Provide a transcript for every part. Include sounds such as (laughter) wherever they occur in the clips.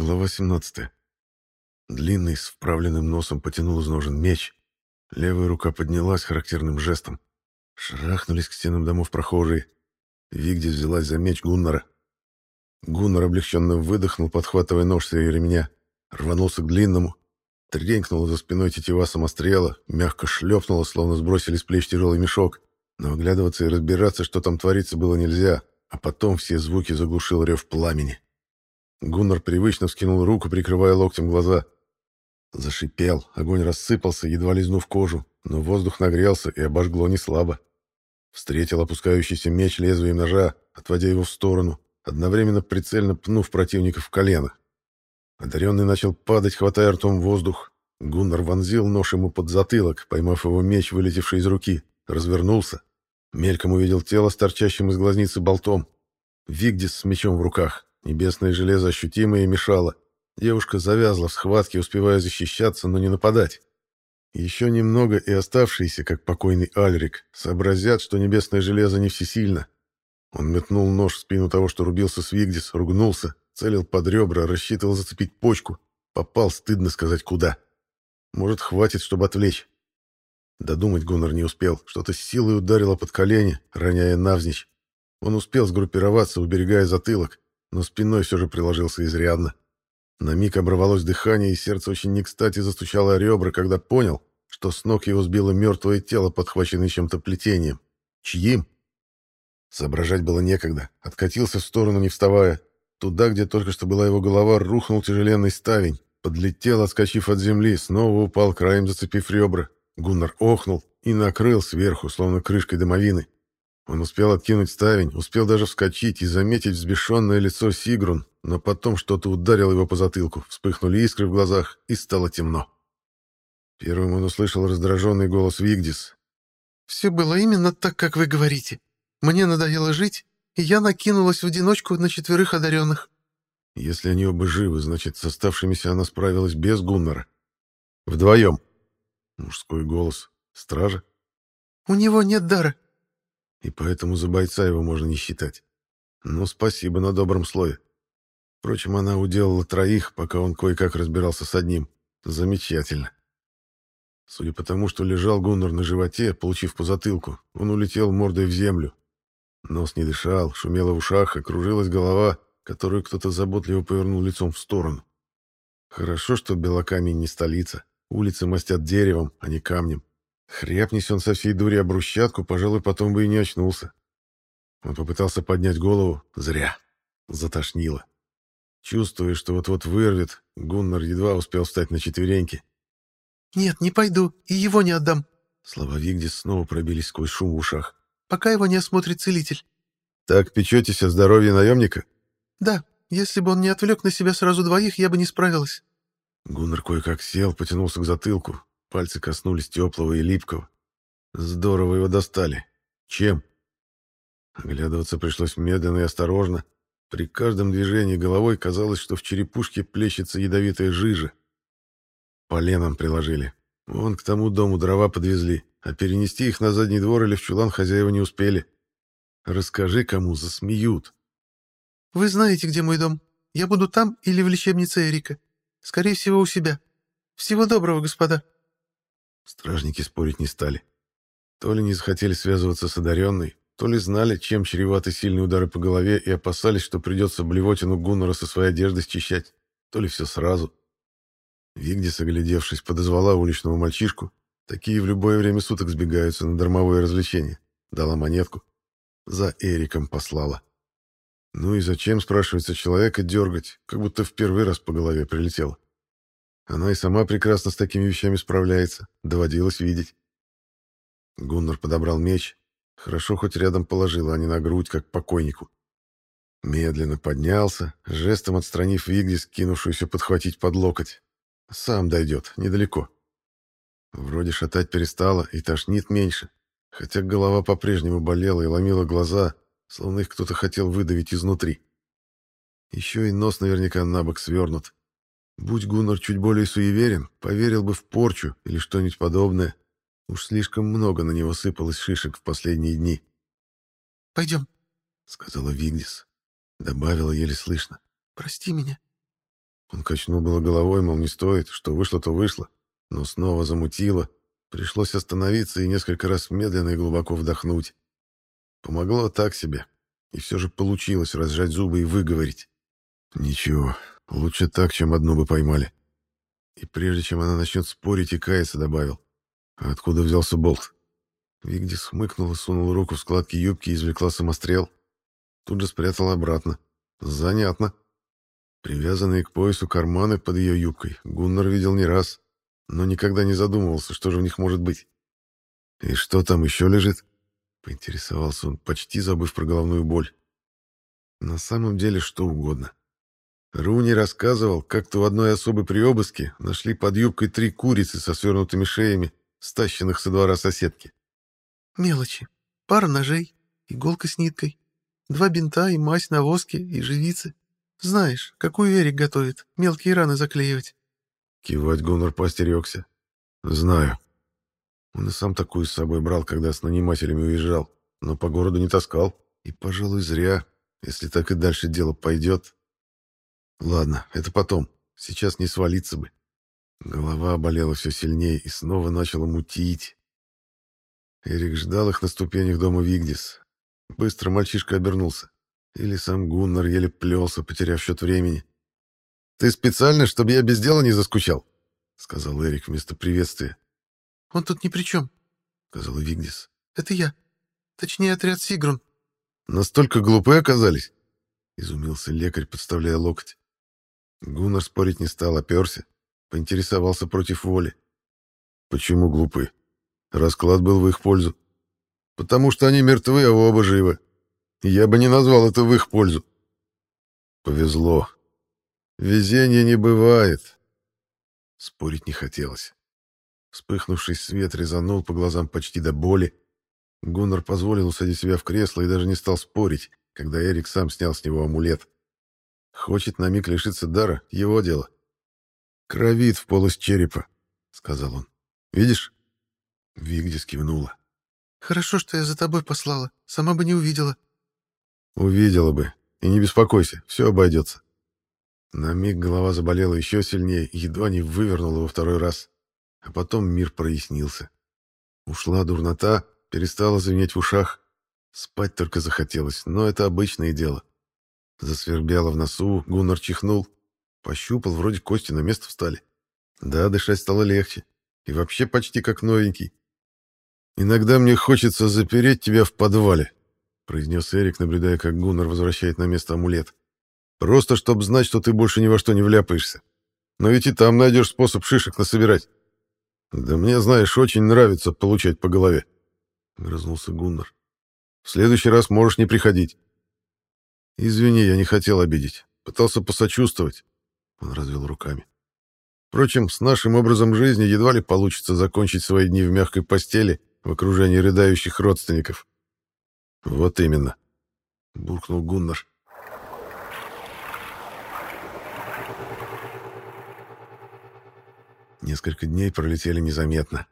Глава 17. Длинный, с вправленным носом потянул из ножен меч. Левая рука поднялась характерным жестом. Шарахнулись к стенам домов прохожие. Вигди взялась за меч Гуннара. Гуннар облегченно выдохнул, подхватывая нож с ее ремня. Рванулся к длинному. Тренькнула за спиной тетива самострела, мягко шлепнула, словно сбросили с плеч тяжелый мешок. Но оглядываться и разбираться, что там творится, было нельзя, а потом все звуки заглушил рев пламени. Гуннар привычно вскинул руку, прикрывая локтем глаза. Зашипел, огонь рассыпался, едва лизнув кожу, но воздух нагрелся и обожгло не слабо. Встретил опускающийся меч лезвием ножа, отводя его в сторону, одновременно прицельно пнув противника в колено. Одаренный начал падать, хватая ртом воздух. Гуннар вонзил нож ему под затылок, поймав его меч, вылетевший из руки, развернулся. Мельком увидел тело с торчащим из глазницы болтом. Вигдис с мечом в руках. Небесное железо ощутимо и мешало. Девушка завязла в схватке, успевая защищаться, но не нападать. Еще немного и оставшиеся, как покойный Альрик, сообразят, что небесное железо не всесильно. Он метнул нож в спину того, что рубился с Вигдис, ругнулся, целил под ребра, рассчитывал зацепить почку. Попал, стыдно сказать, куда. Может, хватит, чтобы отвлечь. Додумать Гуннар не успел. Что-то с силой ударило под колени, роняя навзничь. Он успел сгруппироваться, уберегая затылок, но спиной все же приложился изрядно. На миг оборвалось дыхание, и сердце очень не кстати застучало о ребра, когда понял, что с ног его сбило мертвое тело, подхваченное чем-то плетением. Чьим? Соображать было некогда. Откатился в сторону, не вставая. Туда, где только что была его голова, рухнул тяжеленный ставень. Подлетел, отскочив от земли, снова упал, краем зацепив ребра. Гуннар охнул и накрыл сверху, словно крышкой домовины. Он успел откинуть ставень, успел даже вскочить и заметить взбешенное лицо Сигрун, но потом что-то ударило его по затылку, вспыхнули искры в глазах, и стало темно. Первым он услышал раздраженный голос Вигдис. «Все было именно так, как вы говорите. Мне надоело жить, и я накинулась в одиночку на четверых одаренных». Если они оба живы, значит, с оставшимися она справилась без Гуннара. Вдвоем. Мужской голос. Стража. «У него нет дара и поэтому за бойца его можно не считать. Ну, спасибо на добром слое. Впрочем, она уделала троих, пока он кое-как разбирался с одним. Замечательно. Судя по тому, что лежал Гуннар на животе, получив по затылку, он улетел мордой в землю. Нос не дышал, шумело в ушах, окружилась голова, которую кто-то заботливо повернул лицом в сторону. Хорошо, что Белокамень не столица. Улицы мастят деревом, а не камнем. Хряпнись он со всей дури об брусчатку, пожалуй, потом бы и не очнулся. Он попытался поднять голову. Зря. Затошнило. Чувствуя, что вот-вот вырвет, Гуннар едва успел встать на четвереньки. «Нет, не пойду, и его не отдам». Слова Вигдис снова пробились сквозь шум в ушах. «Пока его не осмотрит целитель». «Так печетесь о здоровье наемника?» «Да, если бы он не отвлек на себя сразу двоих, я бы не справилась». Гуннар кое-как сел, потянулся к затылку. Пальцы коснулись теплого и липкого. Здорово его достали. Чем? Оглядываться пришлось медленно и осторожно. При каждом движении головой казалось, что в черепушке плещется ядовитая жижа. Поленом приложили. Вон к тому дому дрова подвезли, а перенести их на задний двор или в чулан хозяева не успели. Расскажи кому, засмеют. «Вы знаете, где мой дом. Я буду там или в лечебнице Эрика. Скорее всего, у себя. Всего доброго, господа». Стражники спорить не стали. То ли не захотели связываться с одаренной, то ли знали, чем чреваты сильные удары по голове и опасались, что придется блевотину Гуннера со своей одежды счищать, то ли все сразу. Вигдис, оглядевшись, подозвала уличного мальчишку. Такие в любое время суток сбегаются на дармовое развлечение. Дала монетку. За Эриком послала. Ну и зачем, спрашивается, человека дергать, как будто в первый раз по голове прилетело. Она и сама прекрасно с такими вещами справляется. Доводилось видеть. Гуннар подобрал меч. Хорошо хоть рядом положил, а не на грудь, как покойнику. Медленно поднялся, жестом отстранив Вигдис, кинувшуюся подхватить под локоть. Сам дойдет, недалеко. Вроде шатать перестала и тошнит меньше, хотя голова по-прежнему болела и ломила глаза, словно их кто-то хотел выдавить изнутри. Еще и нос наверняка на бок свернут. Будь Гуннар чуть более суеверен, поверил бы в порчу или что-нибудь подобное. Уж слишком много на него сыпалось шишек в последние дни. «Пойдем», — сказала Вигдис. Добавила еле слышно. «Прости меня». Он качнул было головой, мол, не стоит, что вышло, то вышло, но снова замутило. Пришлось остановиться и несколько раз медленно и глубоко вдохнуть. Помогло так себе. И все же получилось разжать зубы и выговорить. Ничего, лучше так, чем одну бы поймали. И прежде чем она начнет спорить и каяться, добавил. «А откуда взялся болт? Вигдис хмыкнула, сунула руку в складки юбки и извлекла самострел. Тут же спрятала обратно. Занятно. Привязанные к поясу карманы под ее юбкой Гуннар видел не раз, но никогда не задумывался, что же в них может быть. «И что там еще лежит?» — поинтересовался он, почти забыв про головную боль. На самом деле что угодно. Руни рассказывал, как-то у одной особы при обыске нашли под юбкой три курицы со свернутыми шеями, стащенных со двора соседки. Мелочи. Пара ножей, иголка с ниткой, два бинта и мазь на воске и живицы. Знаешь, какую Эрик готовит, мелкие раны заклеивать. Кивать Гуннар постерегся. Знаю. Он и сам такую с собой брал, когда с нанимателями уезжал, но по городу не таскал. И, пожалуй, зря, если так и дальше дело пойдет. Ладно, это потом. Сейчас не свалиться бы. Голова болела все сильнее и снова начала мутить. Эрик ждал их на ступенях дома Вигдис. Быстро мальчишка обернулся. Или сам Гуннар еле плелся, потеряв счет времени. «Ты специально, чтобы я без дела не заскучал?» — сказал Эрик вместо приветствия. «Он тут ни при чем», — сказала Вигдис. «Это я. Точнее, отряд Сигрун». «Настолько глупые оказались?» — изумился лекарь, подставляя локоть. Гуннар спорить не стал, оперся. Поинтересовался против воли. «Почему глупые?» Расклад был в их пользу. Потому что они мертвы, а оба живы. Я бы не назвал это в их пользу. Повезло. Везения не бывает. Спорить не хотелось. Вспыхнувший свет резанул по глазам почти до боли. Гуннар позволил усадить себя в кресло и даже не стал спорить, когда Эрик сам снял с него амулет. Хочет на миг лишиться дара — его дело. «Кровит в полость черепа», — сказал он. «Видишь?» Вигдис кивнула. «Хорошо, что я за тобой послала. Сама бы не увидела». «Увидела бы. И не беспокойся, все обойдется». На миг голова заболела еще сильнее, едва не вывернула во второй раз. А потом мир прояснился. Ушла дурнота, перестала звенеть в ушах. Спать только захотелось, но это обычное дело. Засвербело в носу, Гуннар чихнул. Пощупал, вроде кости на место встали. Да, дышать стало легче. И вообще почти как новенький. «Иногда мне хочется запереть тебя в подвале», — произнес Эрик, наблюдая, как Гуннар возвращает на место амулет. «Просто чтобы знать, что ты больше ни во что не вляпаешься. Но ведь и там найдешь способ шишек насобирать». «Да мне, знаешь, очень нравится получать по голове», — грызнулся Гуннар. «В следующий раз можешь не приходить». «Извини, я не хотел обидеть. Пытался посочувствовать». Он развел руками. «Впрочем, с нашим образом жизни едва ли получится закончить свои дни в мягкой постели в окружении рыдающих родственников. Вот именно, буркнул Гуннар. Несколько дней пролетели незаметно.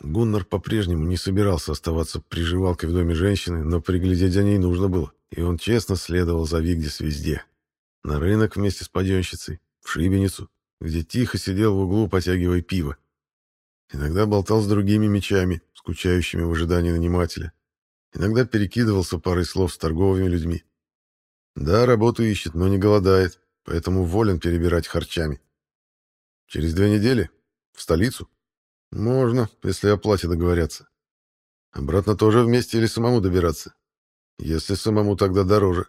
Гуннар по-прежнему не собирался оставаться приживалкой в доме женщины, но приглядеть за ней нужно было, и он честно следовал за Вигдис везде. На рынок вместе с паденщицей, в шибеницу, где тихо сидел в углу, потягивая пиво. Иногда болтал с другими мечами, скучающими в ожидании нанимателя. Иногда перекидывался парой слов с торговыми людьми. Да, работу ищет, но не голодает, поэтому волен перебирать харчами. Через две недели? В столицу? Можно, если о плате договорятся. Обратно тоже вместе или самому добираться? Если самому, тогда дороже.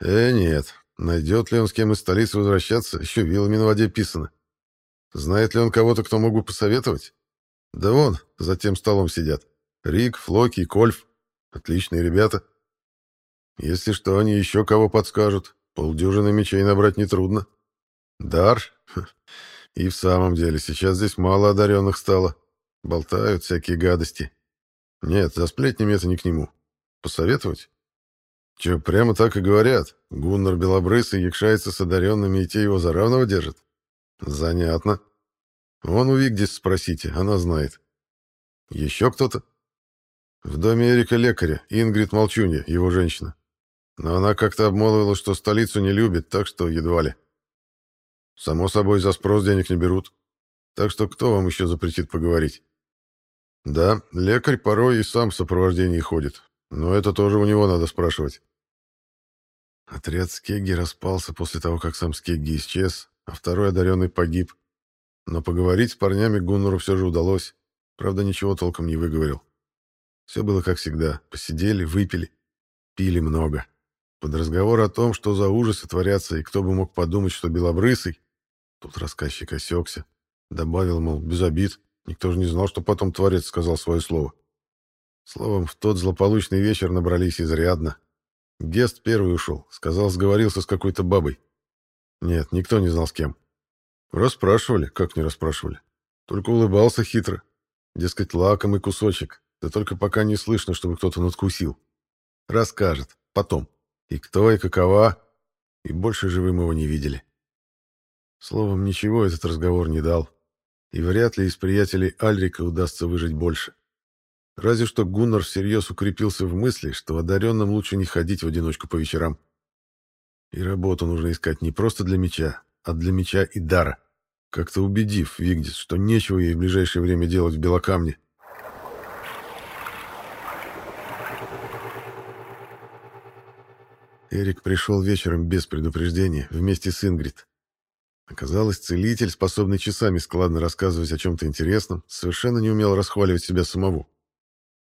Э, нет. Найдет ли он с кем из столицы возвращаться, еще вилами на воде писано. Знает ли он кого-то, кто мог бы посоветовать? Да вон, за тем столом сидят. Рик, Флоки и Кольф. Отличные ребята. Если что, они еще кого подскажут. Полдюжины мечей набрать нетрудно. Дар? И в самом деле, сейчас здесь мало одаренных стало. Болтают всякие гадости. Нет, за сплетнями это не к нему. Посоветовать? Че, прямо так и говорят. Гуннар Белобрысый якшается с одаренными, и те его за равного держат? Занятно. Вон у Вигдис спросите, она знает. Еще кто-то? В доме Эрика лекаря, Ингрид Молчунья, его женщина. Но она как-то обмолвила, что столицу не любит, так что едва ли. Само собой, за спрос денег не берут. Так что кто вам еще запретит поговорить? Да, лекарь порой и сам в сопровождении ходит, но это тоже у него надо спрашивать. Отряд Скегги распался после того, как сам Скегги исчез, а второй одаренный погиб. Но поговорить с парнями Гуннору все же удалось. Правда, ничего толком не выговорил. Все было как всегда. Посидели, выпили, пили много. Под разговор о том, что за ужасы творятся, и кто бы мог подумать, что белобрысый, тут рассказчик осекся, добавил, мол, без обид, никто же не знал, что потом творец сказал свое слово. Словом, в тот злополучный вечер набрались изрядно. Гест первый ушел, сказал, сговорился с какой-то бабой. Нет, никто не знал с кем. Расспрашивали, как не расспрашивали. Только улыбался хитро. Дескать, лакомый кусочек, да только пока не слышно, чтобы кто-то надкусил. Расскажет, потом. И кто, и какова, и больше живым его не видели. Словом, ничего этот разговор не дал, и вряд ли из приятелей Альрика удастся выжить больше. Разве что Гуннар всерьез укрепился в мысли, что одаренным лучше не ходить в одиночку по вечерам. И работу нужно искать не просто для меча, а для меча и дара, как-то убедив Вигдис, что нечего ей в ближайшее время делать в Белокамне. Эрик пришел вечером без предупреждения, вместе с Ингрид. Оказалось, целитель, способный часами складно рассказывать о чем-то интересном, совершенно не умел расхваливать себя самого.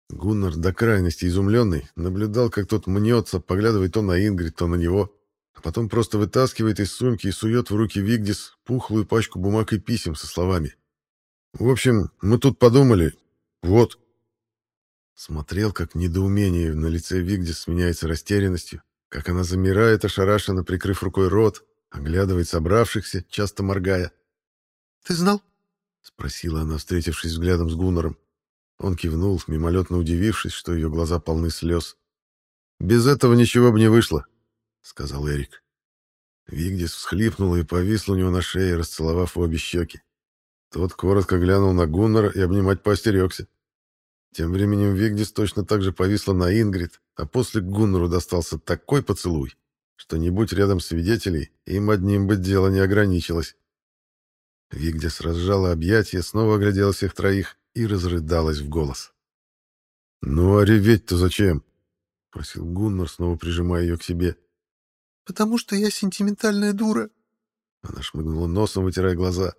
Гуннар, до крайности изумленный, наблюдал, как тот мнется, поглядывает то на Ингрид, то на него, а потом просто вытаскивает из сумки и сует в руки Вигдис пухлую пачку бумаг и писем со словами. «В общем, мы тут подумали. Вот». Смотрел, как недоумение на лице Вигдис сменяется растерянностью, как она замирает, ошарашенно прикрыв рукой рот, оглядывает собравшихся, часто моргая. «Ты знал?» — спросила она, встретившись взглядом с Гуннором. Он кивнул, мимолетно удивившись, что ее глаза полны слез. «Без этого ничего бы не вышло», — сказал Эрик. Вигдис всхлипнула и повисла у него на шее, расцеловав обе щеки. Тот коротко глянул на Гуннора и обнимать поостерегся. Тем временем Вигдис точно так же повисла на Ингрид, а после Гуннору достался такой поцелуй, что не будь рядом свидетелей, им одним бы дело не ограничилось. Вигдис разжала объятия, снова оглядела всех троих и разрыдалась в голос. «Ну, а реветь-то зачем?» — просил Гуннар, снова прижимая ее к себе. «Потому что я сентиментальная дура». Она шмыгнула носом, вытирая глаза.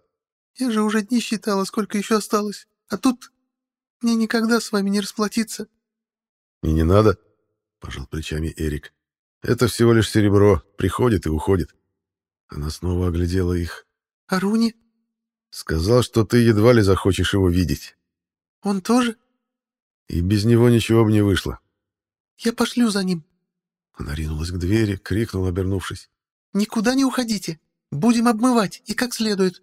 «Я же уже дни считала, сколько еще осталось. А тут мне никогда с вами не расплатиться». «И не надо», — пожал плечами Эрик. «Это всего лишь серебро, приходит и уходит». Она снова оглядела их. «А Руни?» «Сказал, что ты едва ли захочешь его видеть». «Он тоже?» «И без него ничего бы не вышло». «Я пошлю за ним». Она ринулась к двери, крикнула, обернувшись. «Никуда не уходите. Будем обмывать, и как следует».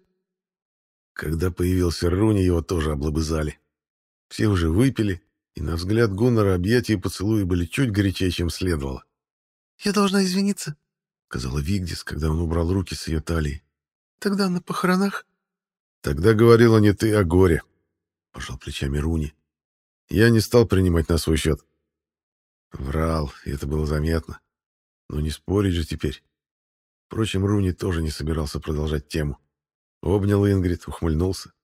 Когда появился Руни, его тоже облобызали. Все уже выпили, и на взгляд Гуннера объятия и поцелуи были чуть горячее, чем следовало. «Я должна извиниться», — сказала Вигдис, когда он убрал руки с ее талии. «Тогда на похоронах...» «Тогда говорила не ты, а горе», — пожал плечами Руни. «Я не стал принимать на свой счет». Врал, и это было заметно. Но не спорить же теперь. Впрочем, Руни тоже не собирался продолжать тему. Обнял Ингрид, ухмыльнулся.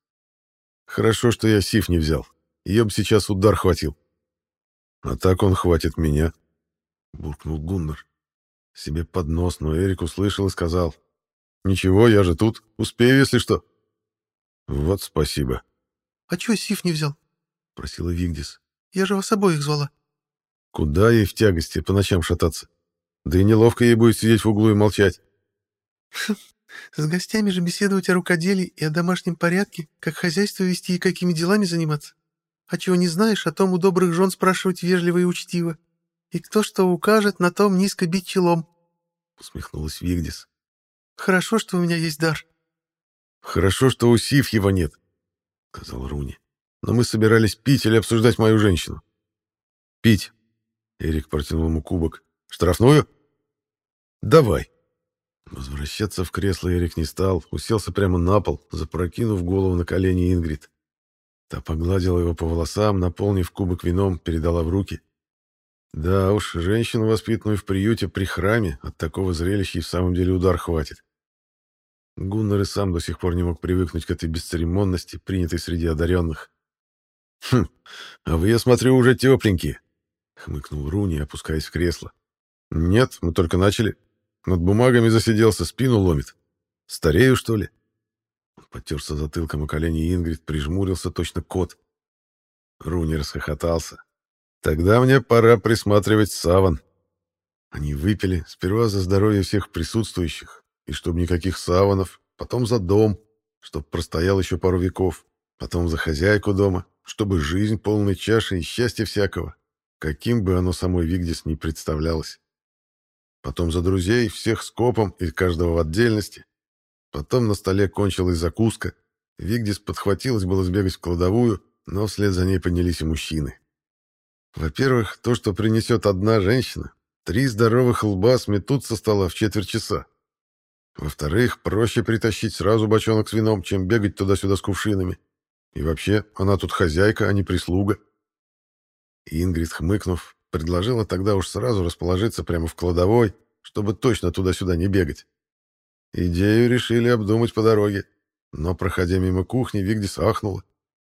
«Хорошо, что я Сиф не взял. Ее бы сейчас удар хватил. А так он хватит меня, — буркнул Гуннар. Себе под нос, но Эрик услышал и сказал. Ничего, я же тут. Успею, если что. Вот спасибо. А чего Сиф не взял? — просила Вигдис. Я же вас обоих звала. Куда ей в тягости по ночам шататься? Да и неловко ей будет сидеть в углу и молчать. (laughs) С гостями же беседовать о рукоделии и о домашнем порядке, как хозяйство вести и какими делами заниматься. А чего не знаешь, о том у добрых жен спрашивать вежливо и учтиво. И кто что укажет, на том низко бить челом. Усмехнулась Вигдис. Хорошо, что у меня есть дар. Хорошо, что у Сифьева нет, сказал Руни. Но мы собирались пить или обсуждать мою женщину. Пить. Эрик протянул ему кубок. Штрафную? Давай. Возвращаться в кресло Эрик не стал, уселся прямо на пол, запрокинув голову на колени Ингрид. Та погладила его по волосам, наполнив кубок вином, передала в руки. Да уж, женщину, воспитанную в приюте при храме, от такого зрелища и в самом деле удар хватит. Гуннар и сам до сих пор не мог привыкнуть к этой бесцеремонности, принятой среди одаренных. «Хм, а вы, я смотрю, уже тепленькие», — хмыкнул Руни, опускаясь в кресло. «Нет, мы только начали. Над бумагами засиделся, спину ломит. Старею, что ли?» Он потерся затылком о колени Ингрид, прижмурился точно кот. Руни расхохотался. «Тогда мне пора присматривать саван». Они выпили, сперва за здоровье всех присутствующих, и чтобы никаких саванов, потом за дом, чтоб простоял еще пару веков, потом за хозяйку дома, чтобы жизнь полной чаши и счастья всякого, каким бы оно самой Вигдис ни представлялось. Потом за друзей, всех скопом и каждого в отдельности. Потом на столе кончилась закуска. Вигдис подхватилась было сбегать в кладовую, но вслед за ней поднялись и мужчины. Во-первых, то, что принесет одна женщина, три здоровых лба сметут со стола в четверть часа. Во-вторых, проще притащить сразу бочонок с вином, чем бегать туда-сюда с кувшинами. И вообще, она тут хозяйка, а не прислуга. Ингрид, хмыкнув, предложила тогда уж сразу расположиться прямо в кладовой, чтобы точно туда-сюда не бегать. Идею решили обдумать по дороге, но, проходя мимо кухни, Вигдис ахнула.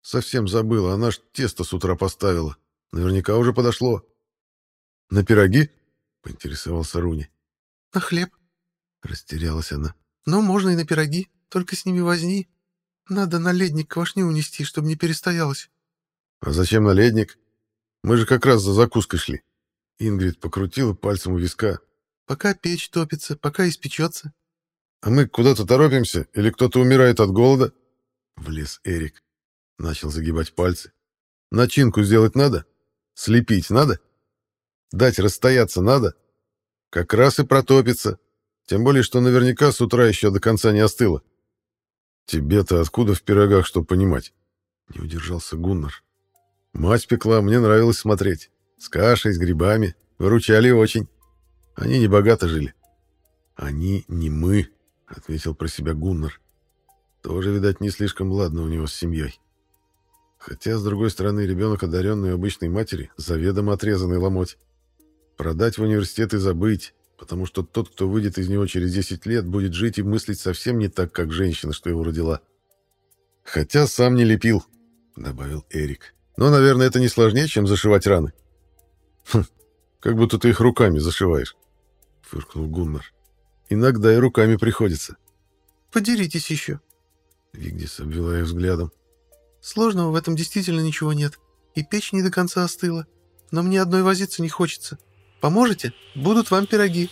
Совсем забыла, она ж тесто с утра поставила. Наверняка уже подошло. «На пироги?» — поинтересовался Руни. «На хлеб», — растерялась она. «Ну, можно и на пироги, только с ними возни. Надо на ледник квашню унести, чтобы не перестоялось». «А зачем на ледник? Мы же как раз за закуской шли». Ингрид покрутила пальцем у виска. «Пока печь топится, пока испечется». «А мы куда-то торопимся? Или кто-то умирает от голода?» Влез Эрик. Начал загибать пальцы. «Начинку сделать надо? Слепить надо? Дать расстояться надо? Как раз и протопится. Тем более, что наверняка с утра еще до конца не остыло. Тебе-то откуда в пирогах что понимать? Не удержался Гуннар. Мать пекла, мне нравилось смотреть. С кашей, с грибами. Выручали очень. Они не богато жили. Они не мы, отметил про себя Гуннар. Тоже, видать, не слишком ладно у него с семьей. Хотя, с другой стороны, ребенок, одаренный обычной матери, заведомо отрезанный ломоть. Продать в университет и забыть потому что тот, кто выйдет из него через 10 лет, будет жить и мыслить совсем не так, как женщина, что его родила. «Хотя сам не лепил», — добавил Эрик. «Но, наверное, это не сложнее, чем зашивать раны». «Хм, как будто ты их руками зашиваешь», — фыркнул Гуннар. «Иногда и руками приходится». «Подеритесь еще». Вигдис обвела их взглядом. «Сложного в этом действительно ничего нет. И печь не до конца остыла. Но мне одной возиться не хочется. Поможете? Будут вам пироги».